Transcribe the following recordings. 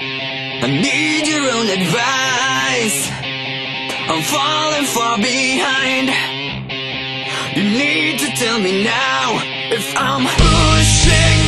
I need your own advice. I'm falling far behind. You need to tell me now if I'm pushing.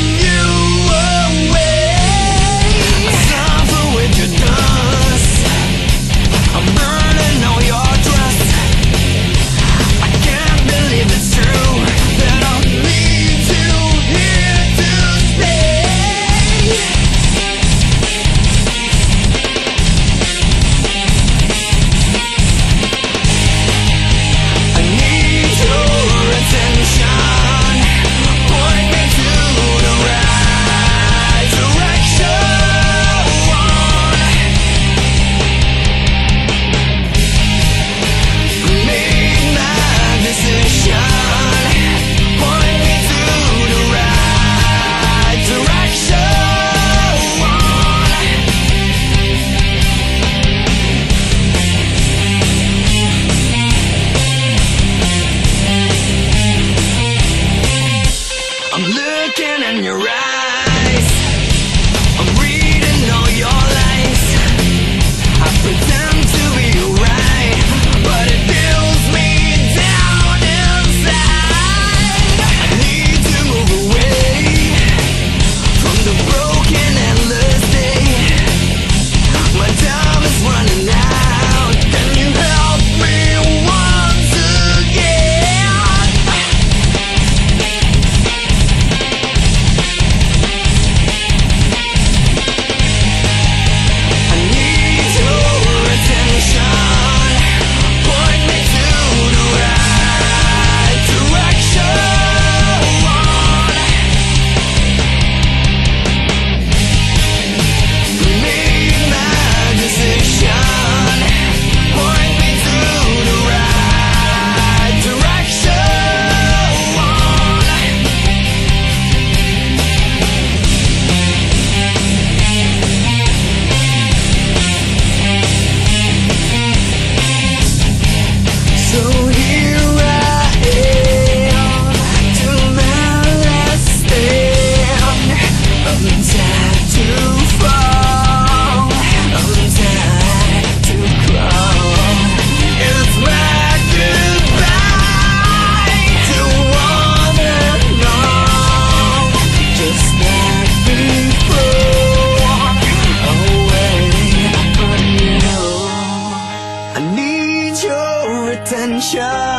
show.